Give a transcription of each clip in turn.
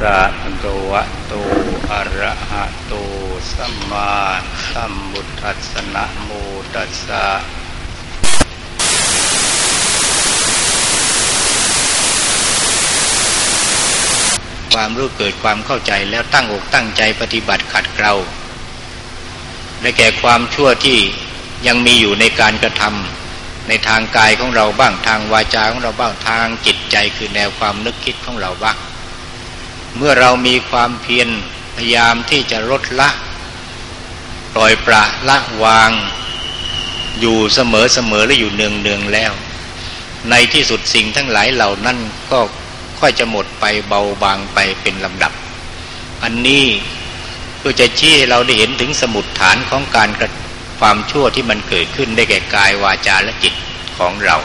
สะภะคะวะโตอะระหะโตสัมมาสัมพุทัสสนะโมตัสสะความรู้เกิดความเข้าใจแล้วตั้งอกตั้งใจปฏิบัติขัดเกลาได้แก่ความชั่วที่ยังมีอยู่ในการกระทำในทางกายของเราบ้างทางวาจาของเราบ้างทางจิตใจคือแนวความนึกคิดของเราบ้าง เมื่อเรามีความเพียรพยายามที่จะลดละปล่อยปละละวาง อยู่เสมอเสมอและอยู่เนืองเนืองแล้ว ในที่สุดสิ่งทั้งหลายเหล่านั้นก็ค่อยจะหมดไปเบาบางไปเป็นลำดับ อันนี้เพื่อจะชี้ให้เราได้เห็นถึงสมุดฐานของการความชั่วที่มันเกิดขึ้นได้แก่กายวาจาและจิตของเรา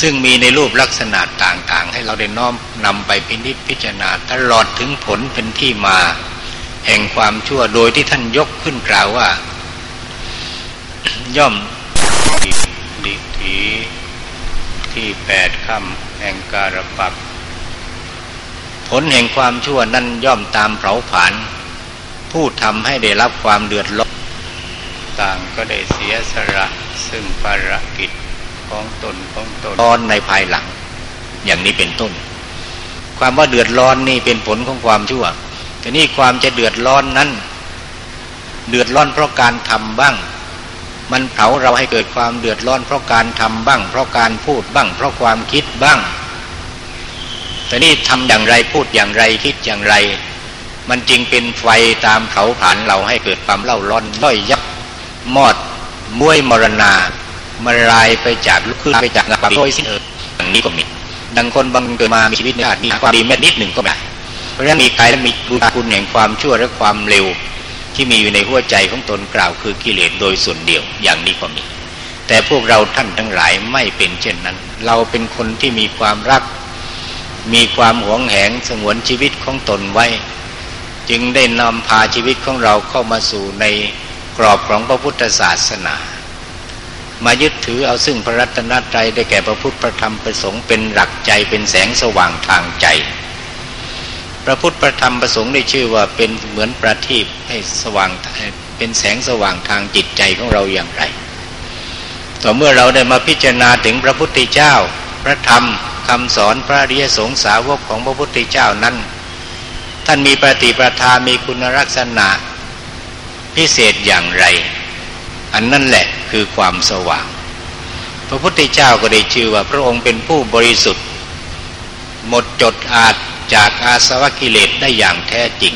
ซึ่งมีในรูปลักษณะต่างๆ ให้เราได้น้อมนำไปพินิจพิจารณาตลอดถึงผลเป็นที่มา แห่งความชั่วโดยที่ท่านยกขึ้นกล่าวว่า ย่อมดิถีที่แปดคำแห่งการปัก ผลแห่งความชั่วนั้นย่อมตามเผาผลาญผู้ทำให้ได้รับความเดือดร้อนต่างก็ได้เสียสละซึ่งภารกิจ ของตนของตนร้อนในภายหลัง อย่างนี้เป็นต้น ความว่าเดือดร้อนนี่เป็นผลของความชั่วแต่นี่ความจะเดือดร้อนนั้น เดือดร้อนเพราะการทำบ้าง มันเผาเราให้เกิดความเดือดร้อนเพราะการทำบ้าง เพราะการพูดบ้าง เพราะความคิดบ้าง แต่นี่ทำอย่างไรพูดอย่างไรคิดอย่างไร มันจึงเป็นไฟตามเขาผ่านเราให้เกิดความเล่าร้อนด้อยยับมอดมวยมรณา มาลายไปจากลุกขึ้นไปจากงาโดยสิ้นเอิบอย่างนี้ก็มีดังคนบางเกิดมามีชีวิตในชาติมีความดีแม้นิดหนึ่งก็ไม่เพราะฉะนั้นมีกายและมีบุญคุณแห่งความชั่วและความเร็ว ที่มีอยู่ในหัวใจของตนกล่าวคือกิเลสโดยส่วนเดียวอย่างนี้ก็มี แต่พวกเราท่านทั้งหลายไม่เป็นเช่นนั้น เราเป็นคนที่มีความรัก มีความหวงแหงสงวนชีวิตของตนไว้ จึงได้นำพาชีวิตของเราเข้ามาสู่ในกรอบของพระพุทธศาสนา มายึดถือเอาซึ่งพระรัตนตรัยได้แก่พระพุทธพระธรรมประสงค์เป็นหลักใจเป็นแสงสว่างทางใจ พระพุทธพระธรรมประสงค์ได้ชื่อว่าเป็นเหมือนประทีปให้สว่างเป็นแสงสว่างทางจิตใจของเราอย่างไร ต่อเมื่อเราได้มาพิจารณาถึงพระพุทธเจ้า พระธรรมคำสอนพระริยสงสาวกของพระพุทธเจ้านั้น ท่านมีปฏิปทามีคุณลักษณะพิเศษอย่างไร อันนั่นแหละ คือความสว่าง พระพุทธเจ้าก็ได้ชื่อว่าพระองค์เป็นผู้บริสุทธิ์ หมดจดอาจจากอาสวะกิเลสได้อย่างแท้จริง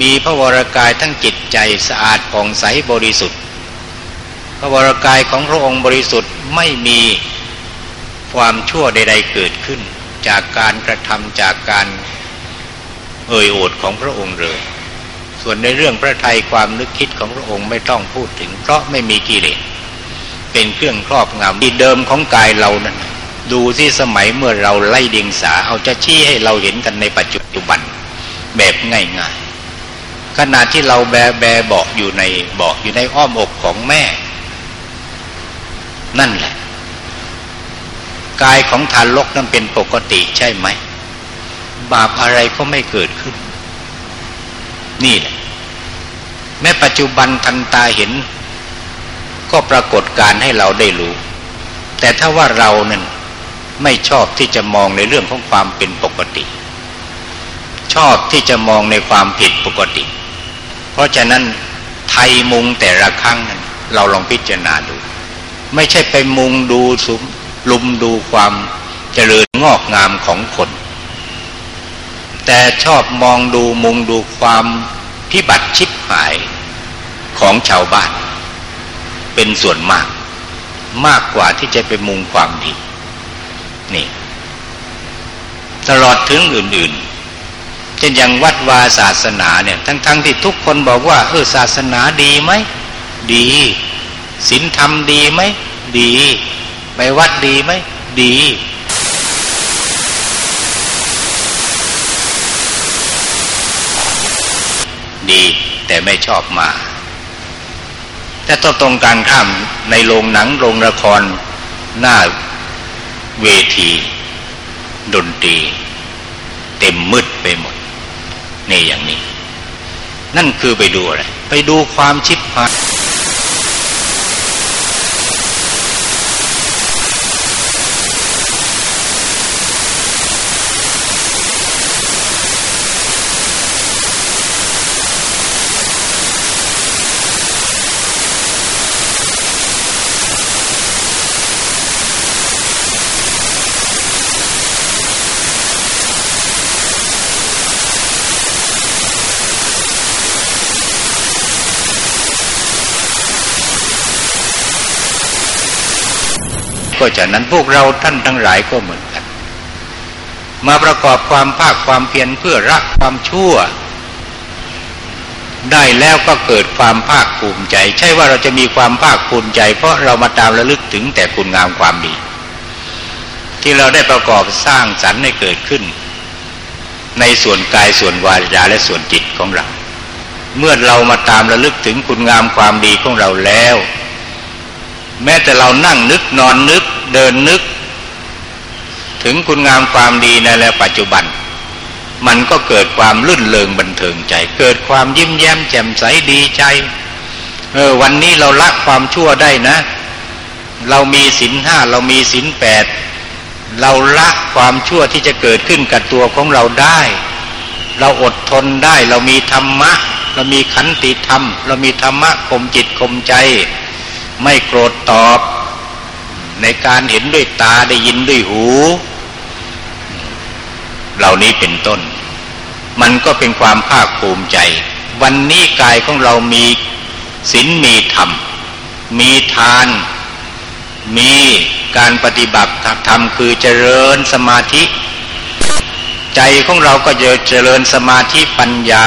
มีพระวรากายทั้งจิตใจสะอาดผ่องใสบริสุทธิ์ พระวรากายของพระองค์บริสุทธิ์ไม่มีความชั่วใด ๆเกิดขึ้น จากการกระทำจากการเอ่ยโอดของพระองค์เลย ส่วนในเรื่องพระทัยความนึกคิดของพระองค์ไม่ต้องพูดถึง เพราะไม่มีกิเลสเป็นเครื่องครอบงำดีเดิมของกายเรานั้นดูที่สมัยเมื่อเราไล่เดียงสาเอาจะชี้ให้เราเห็นกันในปัจจุบัน แบบง่ายๆขณะที่เราแบแบเบาอยู่ในเบาอยู่ในอ้อมอกของแม่ นั่นแหละ กายของทารกนั้นเป็นปกติใช่ไหม บาปอะไรก็ไม่เกิดขึ้น นี่แหละแม้ปัจจุบันทันตาเห็น ก็ปรากฏการให้เราได้รู้ แต่ถ้าว่าเรานั้นไม่ชอบที่จะมองในเรื่องของความเป็นปกติ ชอบที่จะมองในความผิดปกติ เพราะฉะนั้นไทยมุงแต่ละครั้งนั้น เราลองพิจารณาดู ไม่ใช่ไปมุงดูสุมลุมดูความเจริญงอกงามของคน แต่ชอบมองดูมุงดูความพิบัติชิบหายของชาวบ้าน เป็นส่วนมาก มากกว่าที่จะไปมุงความดี นี่ ตลอดถึงอื่นๆ เช่นอย่างวัดวาศาสนาเนี่ย ทั้งๆทที่ทุกคนบอกว่าเออศาสนาดีไหม ดีศีลธรรมดีไหม ดี ไปวัดดีไหม ดี ดีแต่ไม่ชอบมาแต่ตรงการข้ามในโรงหนังโรงละครหน้าเวที ดนตรี เต็มมืดไปหมด นี่อย่างนี้ นั่นคือไปดูอะไร ไปดูความชิดพาย ก็ฉะนั้นพวกเราท่านทั้งหลายก็เหมือนกัน มาประกอบความภาคความเพียรเพื่อรักความชั่ว ได้แล้วก็เกิดความภาคภูมิใจ ใช่ว่าเราจะมีความภาคภูมิใจ เพราะเรามาตามระลึกถึงแต่คุณงามความดี ที่เราได้ประกอบสร้างสรรค์ให้เกิดขึ้น ในส่วนกายส่วนวาจาและส่วนจิตของเราเมื่อเรามาตามระลึกถึงคุณงามความดีของเราแล้ว แม้แต่เรานั่งนึกนอนนึก เดินนึก ถึงคุณงามความดีในแล้วปัจจุบัน มันก็เกิดความลื่นเลงบันเทิงใจ เกิดความยิ้มแย้มแจ่มใสดีใจ เออวันนี้เราละความชั่วได้นะ เรามีศีลห้าเรามีศีลแปดเราละความชั่วที่จะเกิดขึ้นกับตัวของเราได้ เราอดทนได้ เรามีธรรมะ เรามีขันติธรรม เรามีธรรมะข่มจิตข่มใจ ไม่โกรธตอบ ในการเห็นด้วยตาได้ยินด้วยหู เหล่านี้เป็นต้น มันก็เป็นความภาคภูมิใจ วันนี้กายของเรามีศีลมีธรรม มีทาน มีการปฏิบัติธรรมคือเจริญสมาธิ ใจของเราก็จะเจริญสมาธิปัญญา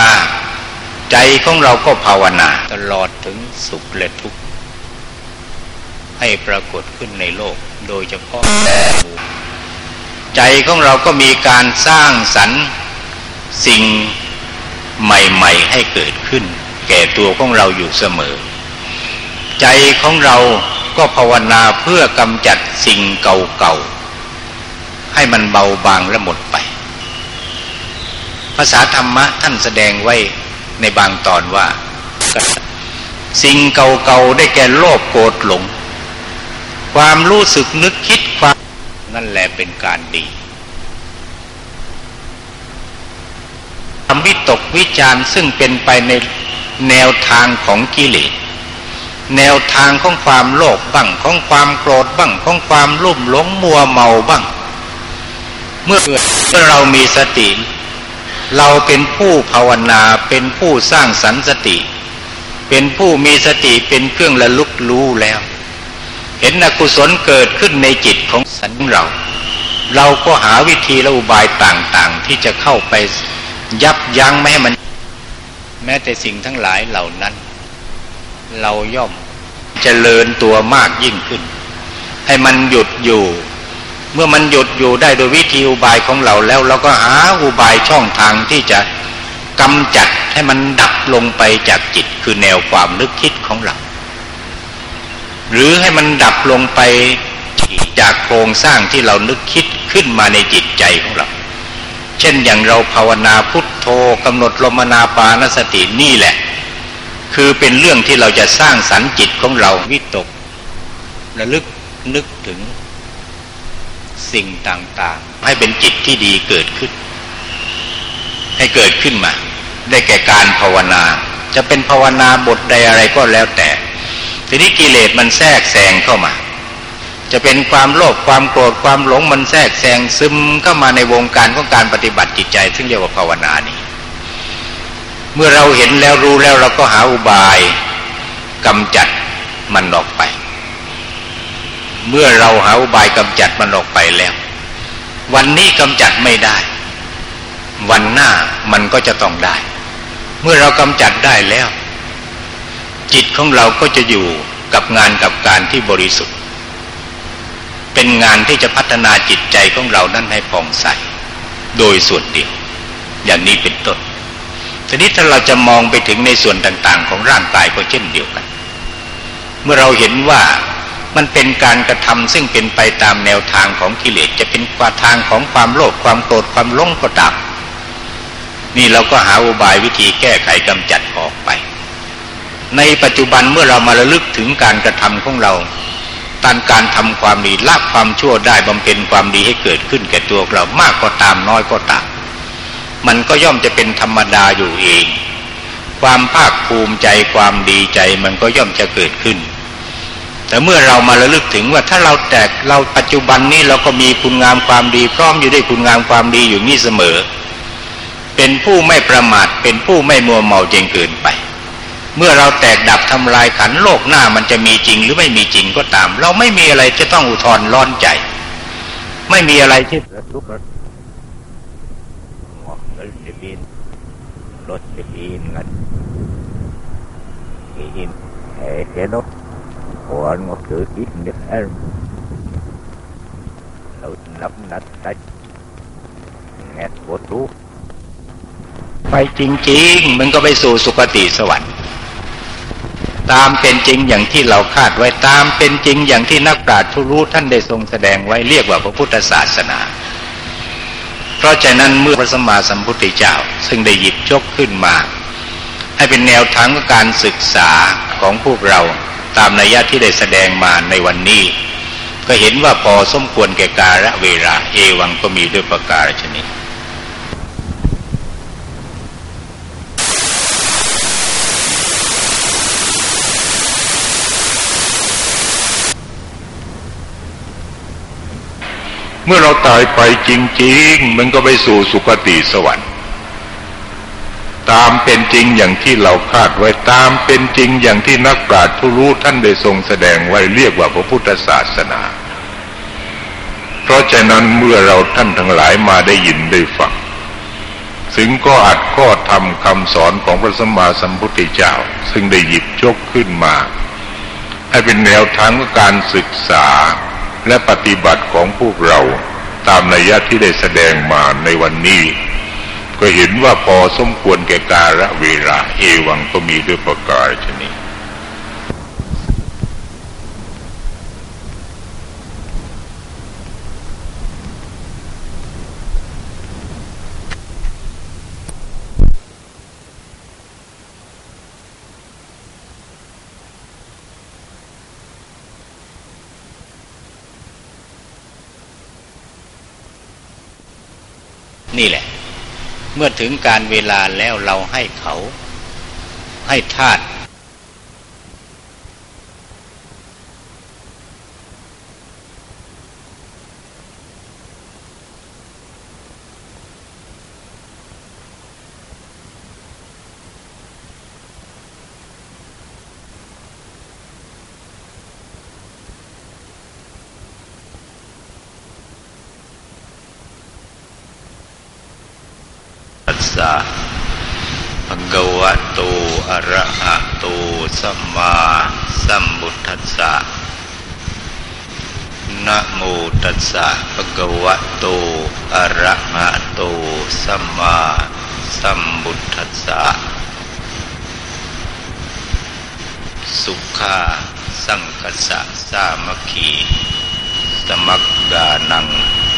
ใจของเราก็ภาวนา ตลอดถึงสุขและทุกข์ ให้ปรากฏขึ้นในโลก โดยเฉพาะแต่ใจของเราก็มีการสร้างสรรค์สิ่งใหม่ ๆ ให้เกิดขึ้น แก่ตัวของเราอยู่เสมอ ใจของเราก็ภาวนาเพื่อกำจัดสิ่งเก่าๆ ให้มันเบาบางและหมดไป ภาษาธรรมะท่านแสดงไว้ในบางตอนว่า สิ่งเก่าๆ ได้แก่โลภโกรธหลง ความรู้สึกนึกคิดความนั่นแหละเป็นการดีทำวิตกวิจารซึ่งเป็นไปในแนวทางของกิเลสแนวทางของความโลภบ้างของความโกรธบ้างของความรุ่มหลงมัวเมาบ้าง เมื่อเมื่อเรามีสติ เราเป็นผู้ภาวนาเป็นผู้สร้างสรรสติ เป็นผู้มีสติเป็นเครื่องระลึกรู้แล้ว เห็นอกุศลเกิดขึ้นในจิตของสันเรา เราก็หาวิธีและอุบายต่างๆ ที่จะเข้าไปยับยั้งไม่ให้มัน แม้แต่สิ่งทั้งหลายเหล่านั้น เราย่อมจเจริญตัวมากยิ่งขึ้น ให้มันหยุดอยู่ เมื่อมันหยุดอยู่ได้โดยวิธีอุบายของเราแล้วเราก็หาอุบายช่องทางที่จะกำจัดให้มันดับลงไปจากจิตคือแนวความนึกคิดของเรา หรือให้มันดับลงไปจากโครงสร้างที่เรานึกคิดขึ้นมาในจิตใจของเรา เช่นอย่างเราภาวนาพุทโธกำหนดลมนาปานสตินี่แหละ คือเป็นเรื่องที่เราจะสร้างสรรค์จิตของเราวิตกระลึกนึกถึงสิ่งต่างๆ ให้เป็นจิตที่ดีเกิดขึ้น ให้เกิดขึ้นมา ได้แก่การภาวนา จะเป็นภาวนาบทใดอะไรก็แล้วแต่ ทีนี้กิเลสมันแทรกแซงเข้ามา จะเป็นความโลภความโกรธความหลงมันแทรกแซงซึมเข้ามาในวงการของการปฏิบัติจิตใจ ซึ่งเรียกว่าภาวนานี้เมื่อเราเห็นแล้วรู้แล้วเราก็หาอุบายกำจัดมันออกไป เมื่อเราหาอุบายกำจัดมันออกไปแล้ว วันนี้กำจัดไม่ได้ วันหน้ามันก็จะต้องได้ เมื่อเรากำจัดได้แล้ว จิตของเราก็จะอยู่กับงานกับการที่บริสุทธิ์ เป็นงานที่จะพัฒนาจิตใจของเรานั้นให้ผ่องใส โดยส่วนเดียว อย่างนี้เป็นต้นทีนี้ถ้าเราจะมองไปถึงในส่วนต่างๆ ของร่างกายก็เช่นเดียวกัน เมื่อเราเห็นว่ามันเป็นการกระทำซึ่งเป็นไปตามแนวทางของกิเลสจะเป็นกว่าทางของความโลภความโกรธความหลงก็ตามนี่เราก็หาอุบายวิธีแก้ไขกำจัดออกไป ในปัจจุบันเมื่อเรามาระลึกถึงการกระทำของเราตันการทำความดีละความชั่วได้บำเพ็ญความดีให้เกิดขึ้นแก่ตัวเรามากก็ตามน้อยก็ตามมันก็ย่อมจะเป็นธรรมดาอยู่เอง ความภาคภูมิใจความดีใจมันก็ย่อมจะเกิดขึ้น แต่เมื่อเรามาระลึกถึงว่าถ้าเราแตกเราปัจจุบันนี้เราก็มีคุณงามความดี พร้อมอยู่ด้วยคุณงามความดีอยู่นี่เสมอ เป็นผู้ไม่ประมาทเป็นผู้ไม่มัวเมาจงเกินไป เมื่อเราแตกดับทำลายขันโลกหน้ามันจะมีจริงหรือไม่มีจริงก็ตาม เราไม่มีอะไรจะต้องอุทธรร้อนใจ ไม่มีอะไรที่ทุกข์ Rosselinen. Ihin heikeno huonoksi ihmisen. Nắp nát tách. Nghe vô tú. ไปจริง ๆ มันก็ไปสู่สุคติสวรรค์ ตามเป็นจริงอย่างที่เราคาดไว้ตามเป็นจริงอย่างที่นักปราชญ์ผู้รู้ท่านได้ทรงแสดงไว้เรียกว่าพระพุทธศาสนา เพราะฉะนั้นเมื่อพระสมมาสัมพุทธเจ้า ซึ่งได้หยิบยกขึ้นมา ให้เป็นแนวทางการศึกษาของพวกเราตามนัยยะที่ได้แสดงมาในวันนี้ ก็เห็นว่าพอสมควรแก่กาลเวลาเอวังก็มีด้วยประการชนิด เมื่อเราตายไปจริง ๆ มันก็ไปสู่สุคติสวรรค์ ตามเป็นจริงอย่างที่เราคาดไว้ตามเป็นจริงอย่างที่นักปราชญ์ผู้รู้ท่านได้ทรงแสดงไว้เรียกว่าพระพุทธศาสนา เพราะฉะนั้นเมื่อเราท่านทั้งหลายมาได้ยินได้ฟังถึงก็อัดข้อธรรมคำสอนของพระสัมมาสัมพุทธเจ้า ซึ่งได้หยิบยกขึ้นมา ให้เป็นแนวทางการศึกษา และปฏิบัติของพวกเราตามนัยยะที่ได้แสดงมาในวันนี้ ก็เห็นว่าพอสมควรแก่กาลเวลาเอวังก็มีด้วยประการชนิ เมื่อถึงการเวลาแล้วเราให้เขา ให้ทาต สะภะคะวะโตอะระหะโตสัมมาสัมพุทธัสสะนะโมตัสสะภะคะวะโตอะระหะโตสัมมาสัมพุทธัสสะสุขาสังคสะสามัคคีสมักกานัง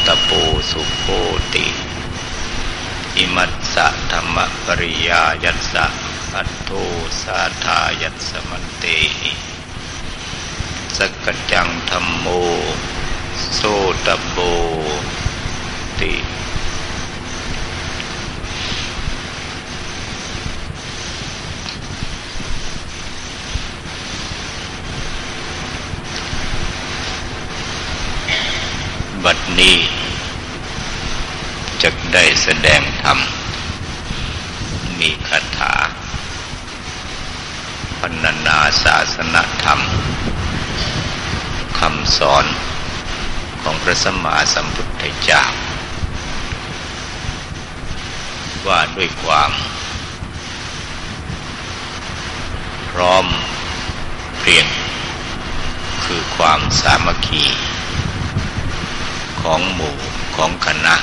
ตะโปสุโคติ อิมัส สะธรรมปริยายัสสะอัตโตสาธายัสมันเตสกจังธรรมโมโสตโบติบัดนี้จะได้แสดงธรรมคาถาพรรณนาศาส นธรรมคำสอนของพระสัมมาสัมพุทธเจ้า ว่าด้วยความพร้อมเพียงคือความสามัคคี ของหมู่ของคณะ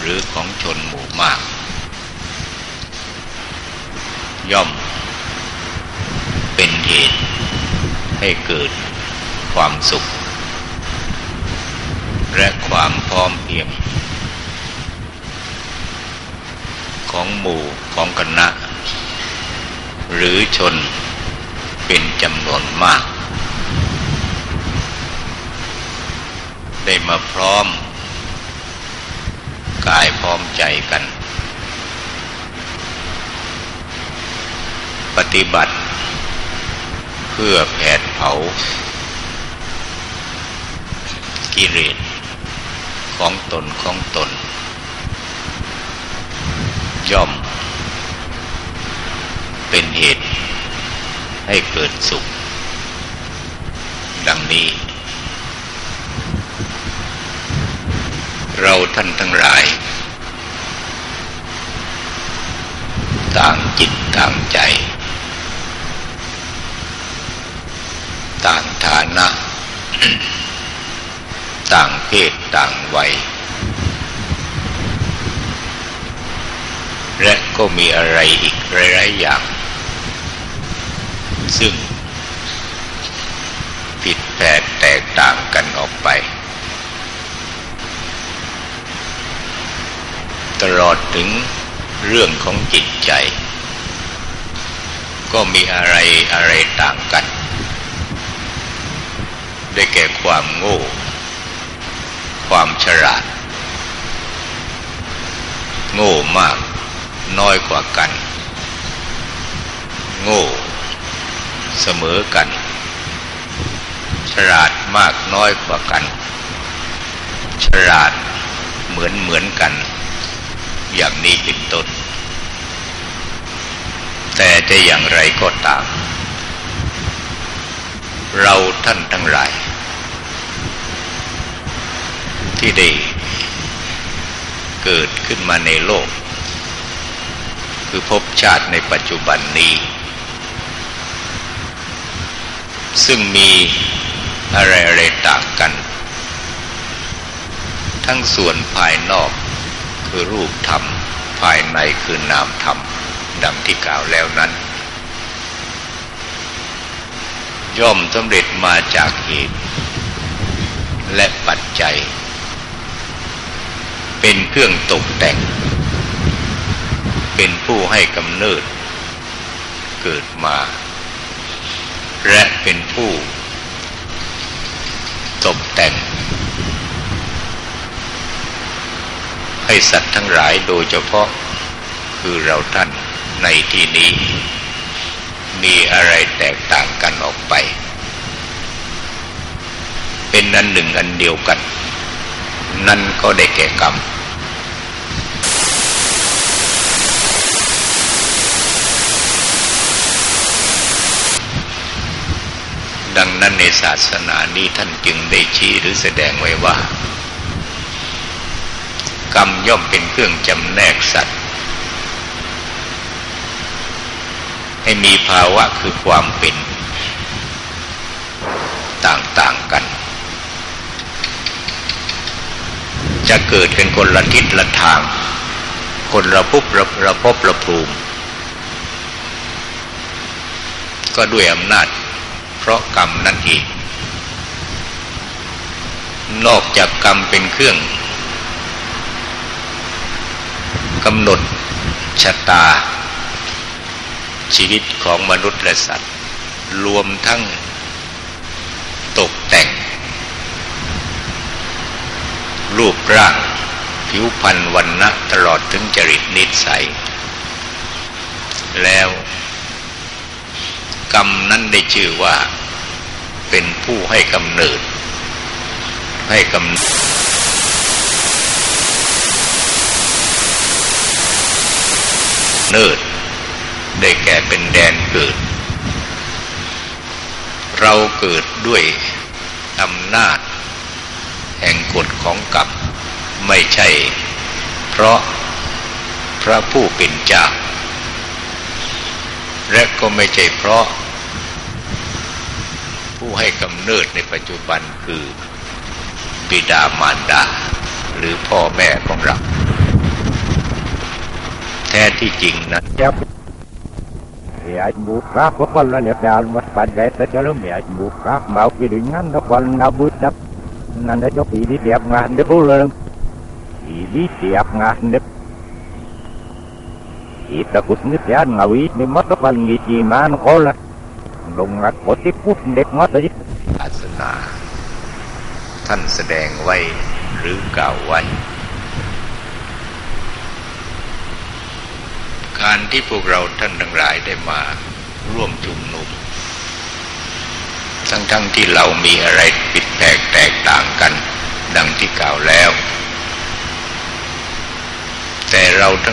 หรือของชนหมู่มาก ย่อมเป็นเหตุ ให้เกิดความสุข และความพร้อมเพียง ของหมู่ของคณะ หรือชนเป็นจำนวนมาก ได้มาพร้อม กายพร้อมใจกัน ปฏิบัติ เพื่อแผดเผา กิเลสของตนของตน ย่อม เป็นเหตุ ให้เกิดสุข ดังนี้ เราท่านทั้งหลาย ต่างจิตต่างใจ ต่างฐานะ ต่างเพศต่างวัย และก็มีอะไรอีกหลายๆอย่าง ซึ่ง ผิดแผกแตกต่างกันออกไป ตลอดถึงเรื่องของจิตใจ ก็มีอะไรอะไรต่างกัน ได้แก่ความโง่ ความฉลาด โง่มาก น้อยกว่ากัน โง่ เสมอกัน ฉลาดมากน้อยกว่ากัน ฉลาดเหมือนเหมือนกัน อย่างนี้เป็นต้นแต่จะอย่างไรก็ตาม เราท่านทั้งหลาย ที่ได้เกิดขึ้นมาในโลก คือพบชาติในปัจจุบันนี้ ซึ่งมีอะไรอะไรต่างกัน ทั้งส่วนภายนอกคือรูปธรรม ภายในคือนามธรรม ดังที่กล่าวแล้วนั้น ย่อมสำเร็จมาจากเหตุ และปัจจัย เป็นเครื่องตกแต่ง เป็นผู้ให้กำเนิด เกิดมา และเป็นผู้ ตกแต่ง ให้สัตว์ทั้งหลายโดยเฉพาะคือเราท่านในที่นี้ มีอะไรแตกต่างกันออกไป เป็นนันหนึ่งอันเดียวกัน นั่นก็ได้แก่กรรมดังนั้นในศาสนานี้ท่านจึงได้ชี้หรือแสดงไว้ว่า กรรมย่อมเป็นเครื่องจำแนกสัตว์ ให้มีภาวะคือความเป็นต่างๆกัน จะเกิดเป็นคนละทิศละทาง คนละภพละระภพละภูมิ ก็ด้วยอำนาจ เพราะกรรมนั่นเอง นอกจากกรรมเป็นเครื่องกำหนดชะตา ชีวิตของมนุษย์และสัตว์ รวมทั้งตกแต่ง รูปร่าง ผิวพรรณวันนะตลอดถึงจริตนิสัย แล้วกรรมนั้นได้ชื่อว่าเป็นผู้ให้กำเนิด ให้กำเนิดเนิด ได้แก่เป็นแดนเกิด เราเกิดด้วยอำนาจ แห่งกฎของกรรมไม่ใช่ เพราะพระผู้เป็นเจ้า และก็ไม่ใช่เพราะ ผู้ให้กำเนิดในปัจจุบันคือบิดามารดา หรือพ่อแม่ของเรา แท้ที่จริงนั้น miệng bu pháp có con là nhập đạo mất bạn gái sẽ cho nó miệng bu pháp mạo kỳ đừng ngắn nó còn nào bút đắp นั่นได้ยกอีดีเดียบงานเด็กผู้เรีดีเดียบงานเด็กอีตะกุศนิสยานงาวีนี่มัดก็พันงี้จีมานโคละลงรักโคติพุทเด็กมัดเลยศาสนา ท่านแสดงไว้หรือกล่าวไว้ การที่พวกเราท่านทั้งหลายได้มาร่วมชุมนุม ทั้งทั้งที่เรามีอะไรผิดแปลกแตกต่างกัน ดังที่กล่าวแล้ว แต่เราทั้ง